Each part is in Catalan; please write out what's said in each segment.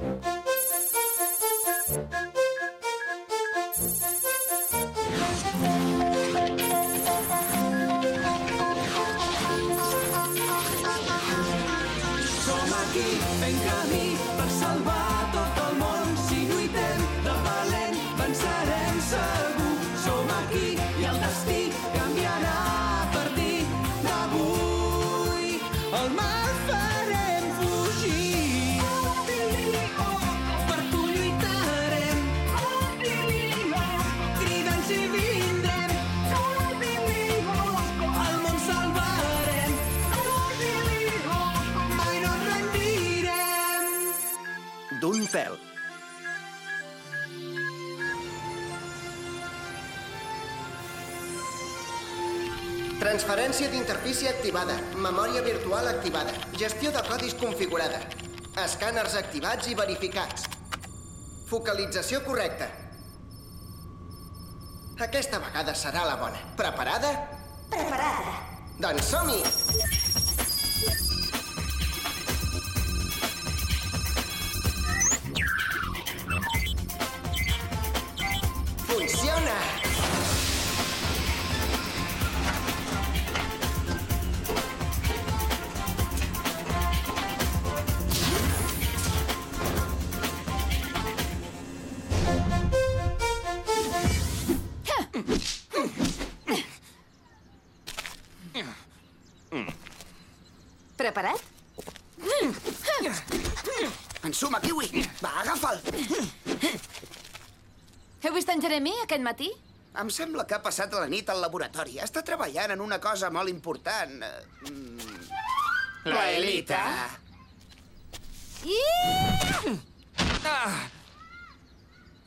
Thank you. D'un pèl. Transferència d'interfície activada. Memòria virtual activada. Gestió de codis configurada. Escàners activats i verificats. Focalització correcta. Aquesta vegada serà la bona. Preparada? Preparada. Doncs som-hi! Jeremy aquest matí? Em sembla que ha passat la nit al laboratori. Està treballant en una cosa molt important. Mm, La Elita. I...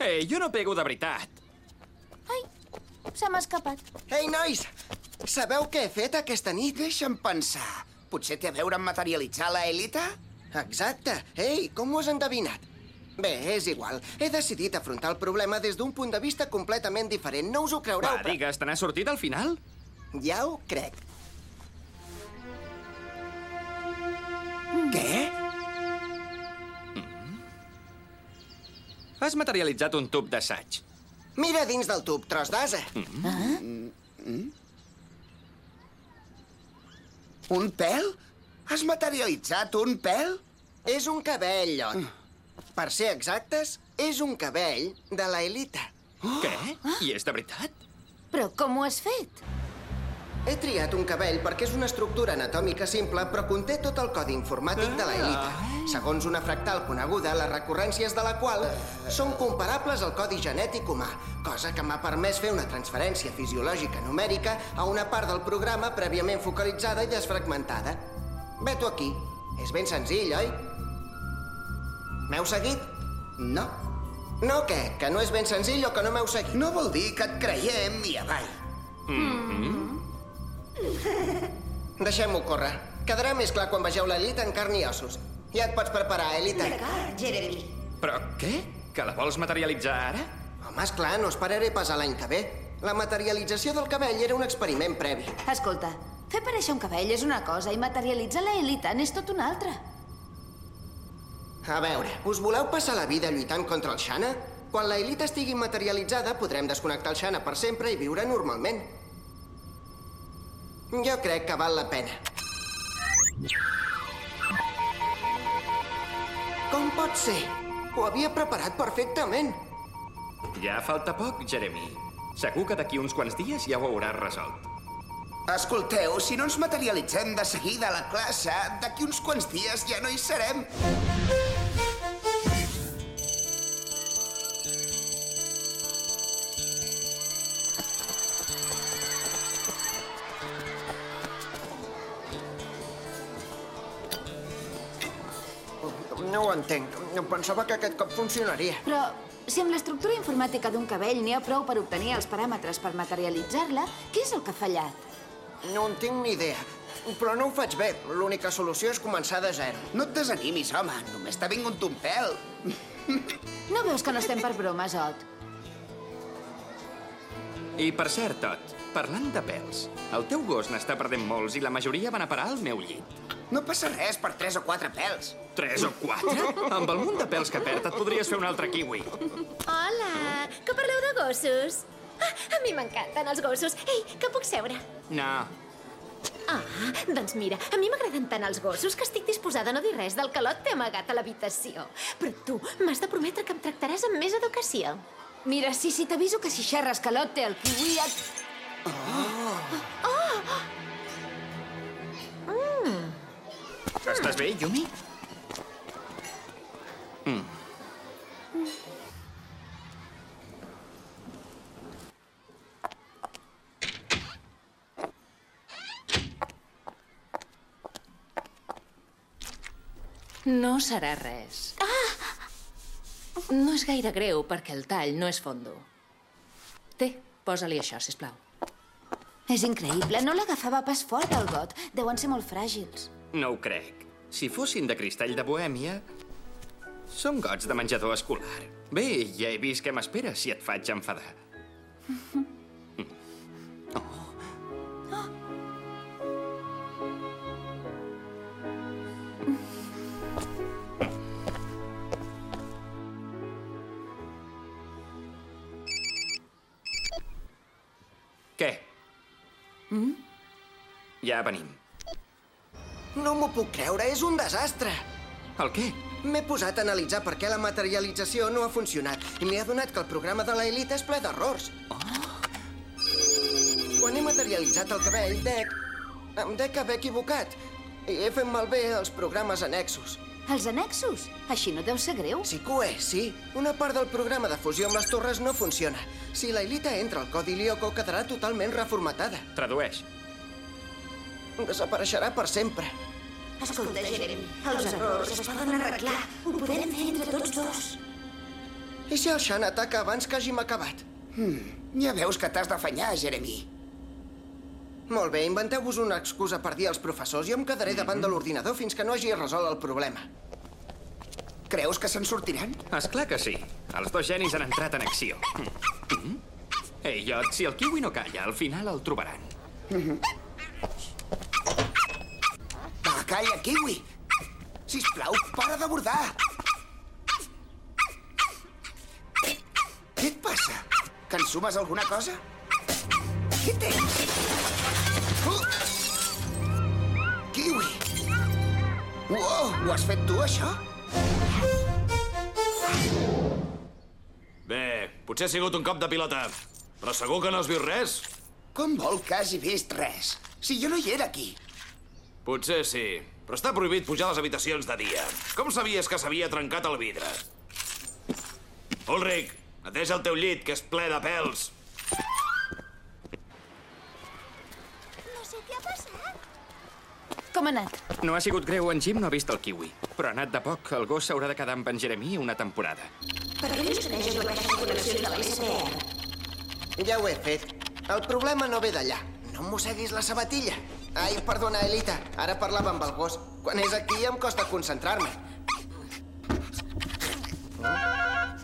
Ei, jo no pego de veritat. Ai, se m'ha escapat. Ei, nois! Sabeu què he fet aquesta nit? Deixa'm pensar. Potser té a veure amb materialitzar la Elita? Exacte. Ei, com ho has endevinat? Bé, és igual. He decidit afrontar el problema des d'un punt de vista completament diferent. No us ho creureu, Va, digues, te n'ha sortit al final? Ja ho crec. Què? Has materialitzat un tub d'assaig. Mira dins del tub, tros d'asa. Un pèl? Has materialitzat un pèl? És un cabell, oi? Per ser exactes, és un cabell de la Elita. Què? I és de veritat? Però com ho has fet? He triat un cabell perquè és una estructura anatòmica simple, però conté tot el codi informàtic de la Elita. Segons una fractal coneguda, les recurrències de la qual són comparables al codi genètic humà, cosa que m'ha permès fer una transferència fisiològica numèrica a una part del programa prèviament focalitzada i desfragmentada. Veto aquí. És ben senzill, oi? M'heu seguit? No. No, què? Que no és ben senzill o que no m'heu seguit? No vol dir que et creiem i avall. Deixem-ho córrer. Quedarà més clar quan vegeu l'Elita en carn i ossos. Ja et pots preparar, Elita. D'acord, Jeremy. Però què? Que la vols materialitzar ara? Home, esclar, no esperaré pas a l'any que ve. La materialització del cabell era un experiment previ. Escolta, fer aparèixer un cabell és una cosa i materialitzar la Elita n'és tot una altra. A veure, us voleu passar la vida lluitant contra el Xana? Quan la Elita estigui materialitzada, podrem desconnectar el Xana per sempre i viure normalment. Jo crec que val la pena. Com pot ser? Ho havia preparat perfectament. Ja falta poc, Jeremy. Segur que d'aquí uns quants dies ja ho hauràs resolt. Escolteu, si no ens materialitzem de seguida a la classe, d'aquí uns quants dies ja no hi serem. No ho entenc. Pensava que aquest cop funcionaria. Però si amb l'estructura informàtica d'un cabell n'hi ha prou per obtenir els paràmetres per materialitzar-la, què és el que ha fallat? No en tinc ni idea. Però no ho faig bé. L'única solució és començar de zero. No et desanimis, home. Només t'ha vingut un pèl. No veus que no estem per bromes, Ot? I per cert, Tot, parlant de pèls, el teu gos n'està perdent molts i la majoria van a parar al meu llit. No passa res per tres o quatre pèls. Tres o quatre? Amb el munt de pèls que perd et podries fer un altre kiwi. Hola, que parleu de gossos? Ah, a mi m'encanten els gossos. Ei, que puc seure? No. Ah, doncs mira, a mi m'agraden tant els gossos que estic disposada a no dir res del calot té amagat a l'habitació. Però tu m'has de prometre que em tractaràs amb més educació. Mira, sí, sí, t'aviso que si xerres calot té el kiwi et... Estàs bé, Yumi? No serà res. No és gaire greu perquè el tall no és fondo. Té, posa-li això, si plau. És increïble, no l'agafava pas fort, el got. Deuen ser molt fràgils. No ho crec. Si fossin de cristall de Bohèmia, són gots de menjador escolar. Bé, ja he vist què m'espera si et faig enfadar. Ja venim. No m'ho puc creure, és un desastre. El què? M'he posat a analitzar per què la materialització no ha funcionat i m'he adonat que el programa de l'Elite és ple d'errors. Quan he materialitzat el cabell, dec... Em dec haver equivocat. I he fet malbé els programes annexos. Els annexos? Així no deu ser greu? Sí que ho és, sí. Una part del programa de fusió amb les torres no funciona. Si l'Elite entra al codi Lyoko, quedarà totalment reformatada. Tradueix. Desapareixerà per sempre. Escolta, Jeremy, els errors es poden arreglar. Ho podem fer entre tots dos. I si el Shan ataca abans que hàgim acabat? Ja veus que t'has d'afanyar, Jeremy. Molt bé, inventeu-vos una excusa per dir als professors i em quedaré davant de l'ordinador fins que no hagi resolt el problema. Creus que se'n sortiran? És clar que sí. Els dos genis han entrat en acció. Mm. Ei, Iot, si el kiwi no calla, al final el trobaran. Va, calla, Kiwi. Sisplau, para de bordar. Què et passa? Que ensumes alguna cosa? Què tens? Uh! Kiwi! Uau, ho has fet tu, això? Bé, potser ha sigut un cop de pilota. Però segur que no has vist res? Com vol que hagi vist res? Si jo no hi era aquí. Potser sí, però està prohibit pujar a les habitacions de dia. Com sabies que s'havia trencat el vidre? Ulrich, neteja el teu llit, que és ple de pèls. No sé què ha passat. Com ha anat? No ha sigut greu, en Jim no ha vist el kiwi. Però ha anat de poc. El gos s'haurà de quedar amb en Jeremy una temporada. Per què no escaneges aquestes connexions de la SPR? Ja ho he fet. El problema no ve d'allà. No em mosseguis la sabatilla. Ai, perdona, Elita. Ara parlava amb el gos. Quan és aquí em costa concentrar-me. Ah,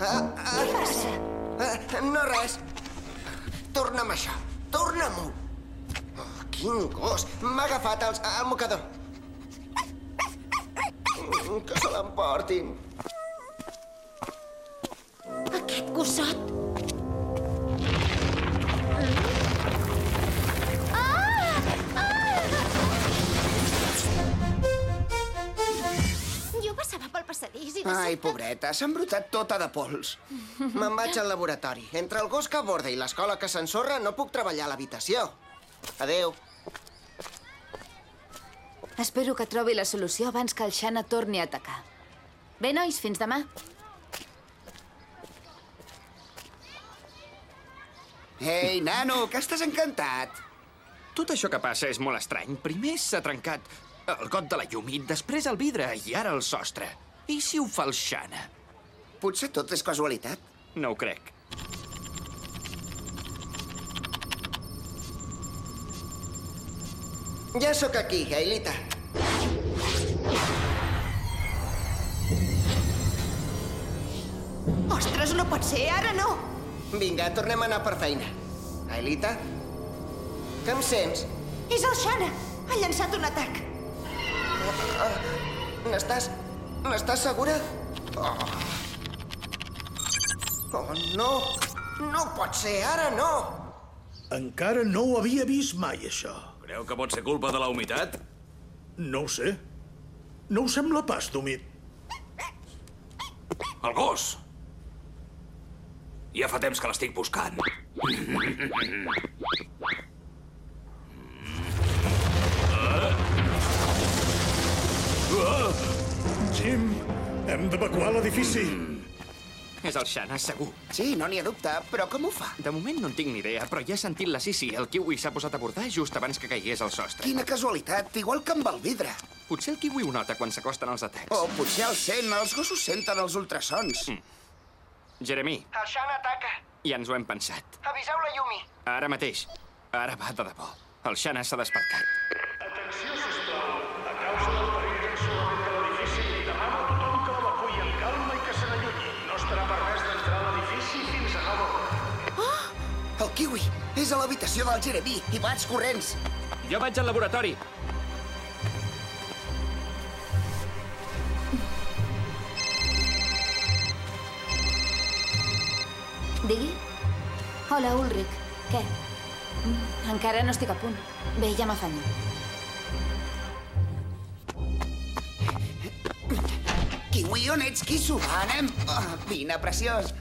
ah, ah, no res. Torna'm això. Torna-m'ho. Oh, quin gos. M'ha agafat els, el mocador. Mm, Que se l'emportin. Aquest gossot. Jo passadís i de Ai, pobreta, s'ha embrutat tota de pols. Me'n vaig al laboratori. Entre el gos que aborda i l'escola que s'ensorra no puc treballar a l'habitació. Adeu. Espero que trobi la solució abans que el Xana torni a atacar. Bé, nois, fins demà. Ei, nano, que estàs encantat. Tot això que passa és molt estrany. Primer s'ha trencat el got de la llum i després el vidre i ara el sostre. I si ho fa el Xana? Potser tot és casualitat. No ho crec. Ja sóc aquí, Gailita. Ostres, no pot ser, ara no! Vinga, tornem a anar per feina. Ailita? Que em sents? És el Xana! Ha llançat un atac! N'estàs... N'estàs segura? Oh. oh, no! No pot ser, ara no! Encara no ho havia vist mai, això. Creu que pot ser culpa de la humitat? No ho sé. No ho sembla pas d'humit. El gos! Ja fa temps que l'estic buscant. Jim, hem d'evacuar l'edifici. És el Xana, segur. Sí, no n'hi ha dubte, però com ho fa? De moment no en tinc ni idea, però ja he sentit la Sissi. El kiwi s'ha posat a bordar just abans que caigués al sostre. Quina casualitat, igual que amb el vidre. Potser el kiwi ho nota quan s'acosten els atacs. O potser el sent, els gossos senten els ultrasons. Jeremy, El Xan ataca. ja ens ho hem pensat. Aviseu la Yumi. Ara mateix. Ara va de debò. El Xana s'ha despertat. Kiwi és a l'habitació del Jeremy i vaig corrents. Jo vaig al laboratori. Digui? Hola, Ulrich. Què? Mm, Encara no estic a punt. Bé, ja m'afanyo. Kiwi, on ets? Va, anem. Oh, vine, preciós.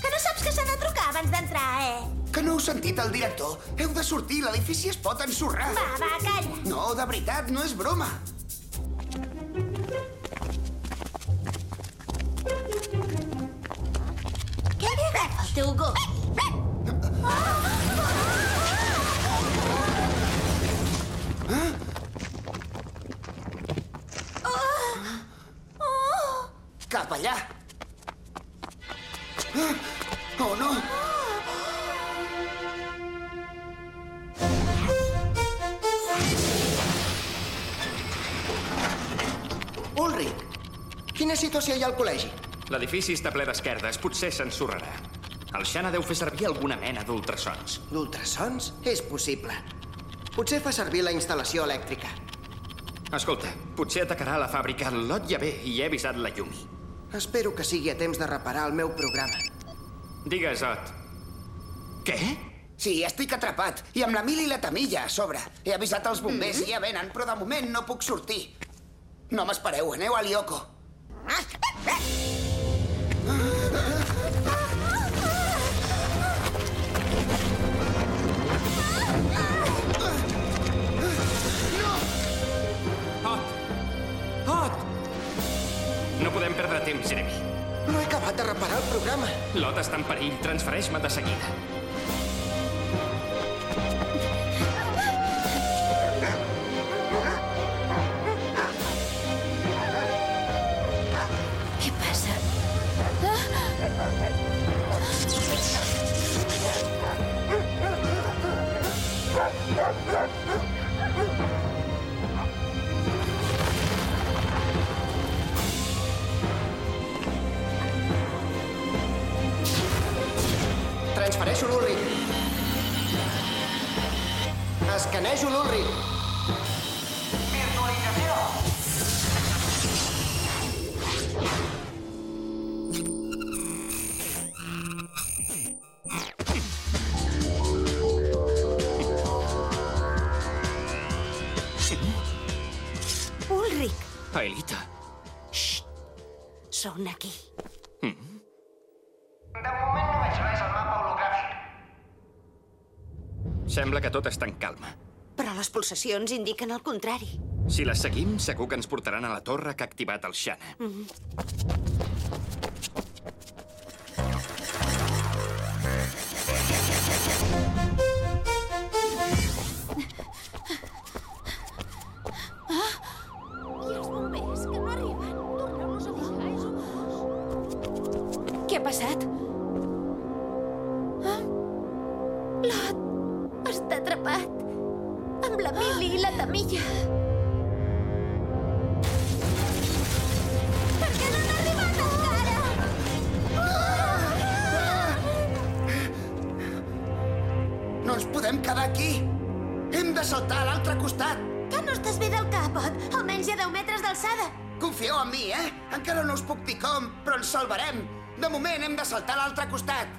Que no saps que s'ha de trucar abans d'entrar, eh? Que no heu sentit el director? Heu de sortir, l'edifici es pot ensorrar. Va, va, calla. No, de veritat, no és broma. Ulrich, quina situació hi ha al col·legi? L'edifici està ple d'esquerdes, potser s'ensorrarà. El Xana deu fer servir alguna mena d'ultrasons. D'ultrasons? És possible. Potser fa servir la instal·lació elèctrica. Escolta, potser atacarà la fàbrica. Lot ja ve i he avisat la Yumi. Espero que sigui a temps de reparar el meu programa. Digues, Ot. Què? Sí, estic atrapat. I amb la mil i la tamilla a sobre. He avisat els bombers i ja venen, però de moment no puc sortir. No m'espereu, aneu a l'Ioko. Ot! Ot! No podem perdre temps, Jeremy. No he acabat de reparar el programa. L'Ot està en perill. Transfereix-me de seguida. Sembla que tot està en calma. Però les pulsacions indiquen el contrari. Si les seguim, segur que ens portaran a la torre que ha activat el Xana. I Encara no us puc dir com, però ens salvarem. De moment hem de saltar a l'altre costat.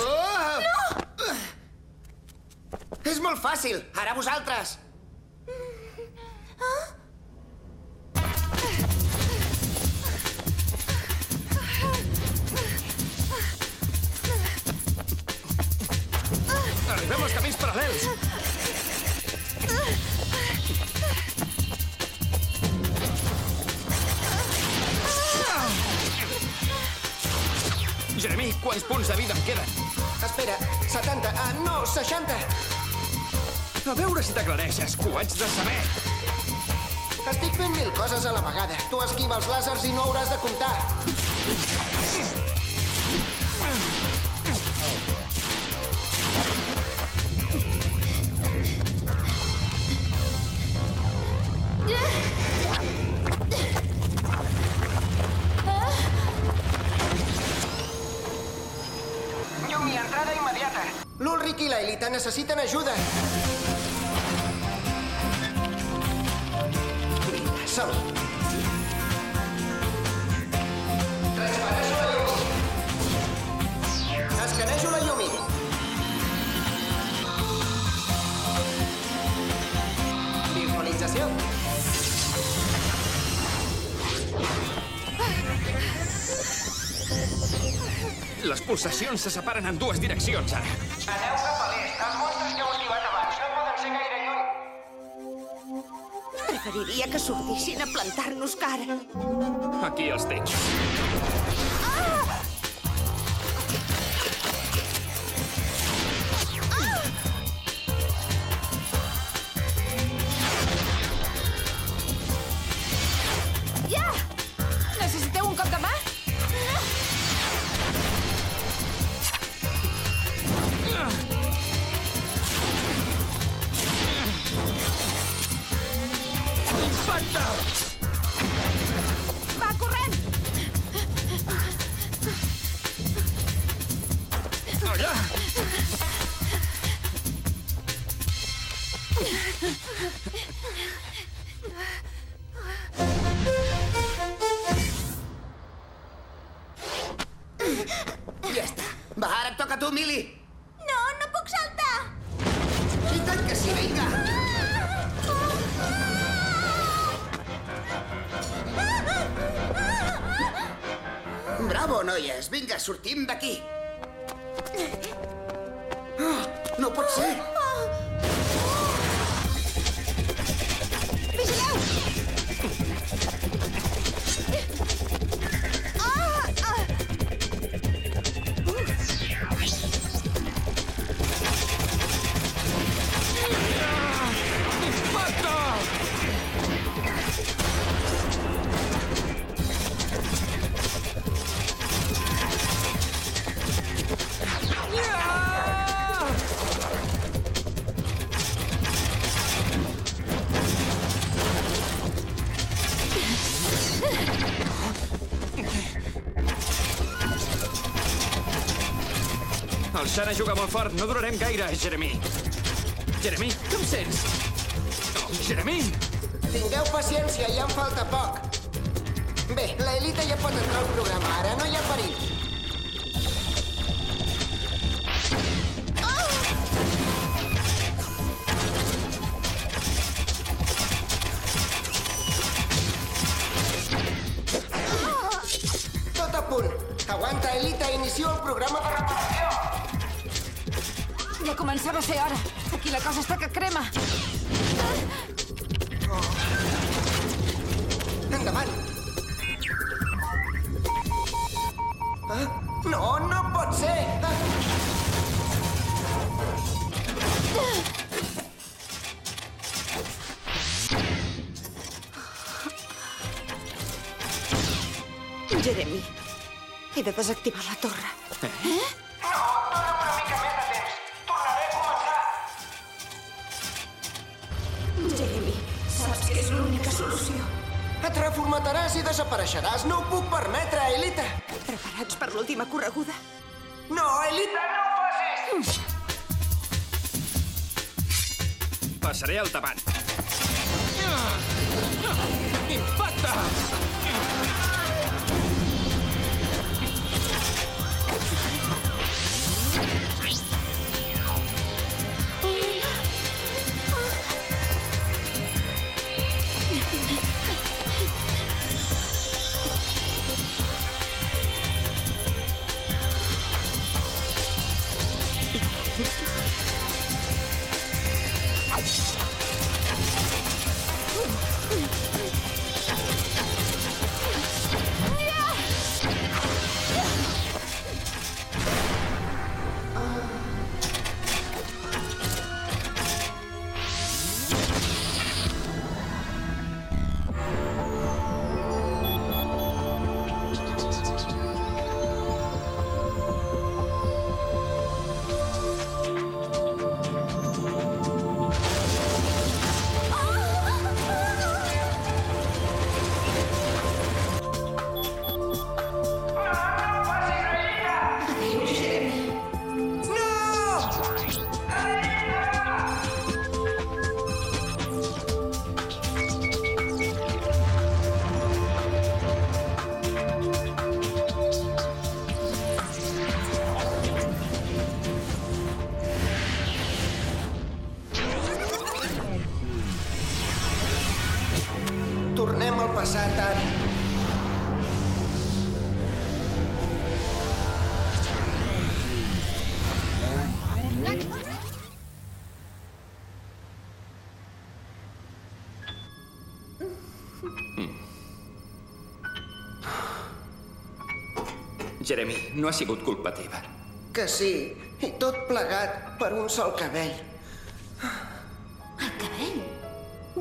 Oh! No! És molt fàcil. Ara vosaltres. Arribem als camins paral·lels. Jeremy, quants punts de vida em queden? Espera, 70, ah, no, 60. A veure si t'aclareixes, que ho haig de saber. Estic fent mil coses a la vegada. Tu esquiva els làsers i no hauràs de comptar. Necessiten ajuda. Vinga, som-hi. Transfereixo la llum. Escanejo la llum. Visualització. Les pulsacions se separen en dues direccions, ara. Aneu cap Preferiria que sortissin a plantar-nos cara. Aquí els tens. El Xana juga molt fort. No durarem gaire, Jeremy. Jeremy, que em sents? Oh, Jeremy! Tingueu paciència, ja en falta poc. Bé, l'Elita ja pot entrar al programa ara, no hi ha perill. A. Aguanta, Elita, inicio el programa de reparació. Ja començava a ser hora. Aquí la cosa està que crema. Endavant. Ah, no, no pot ser. Ah. Jeremy, he de desactivar la torre. Jeremy, és l'única solució. Et reformataràs i desapareixeràs. No ho puc permetre, Elita. Preparats per l'última correguda? No, Elita, no ho facis! Passaré al davant. Ah, ah, impacte! Jeremy, no ha sigut culpa teva. Que sí, i tot plegat per un sol cabell. El cabell?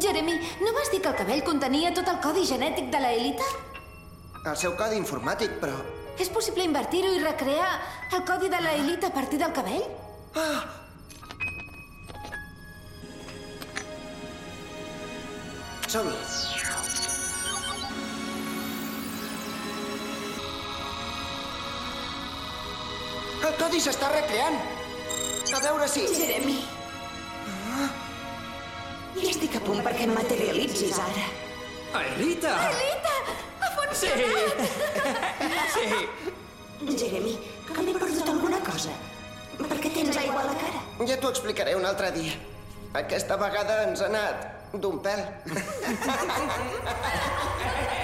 Jeremy, no vas dir que el cabell contenia tot el codi genètic de la Elita? El seu codi informàtic, però... És possible invertir-ho i recrear el codi de la Elita a partir del cabell? Som-hi. El codi s'està recreant. A veure si... Jeremy. I estic a punt perquè em materialitzis ara. Aelita! Elita! Ha funcionat! Sí! sí! Jeremy, que m'he perdut alguna cosa. Per què tens aigua a la cara? Ja t'ho explicaré un altre dia. Aquesta vegada ens ha anat d'un pèl.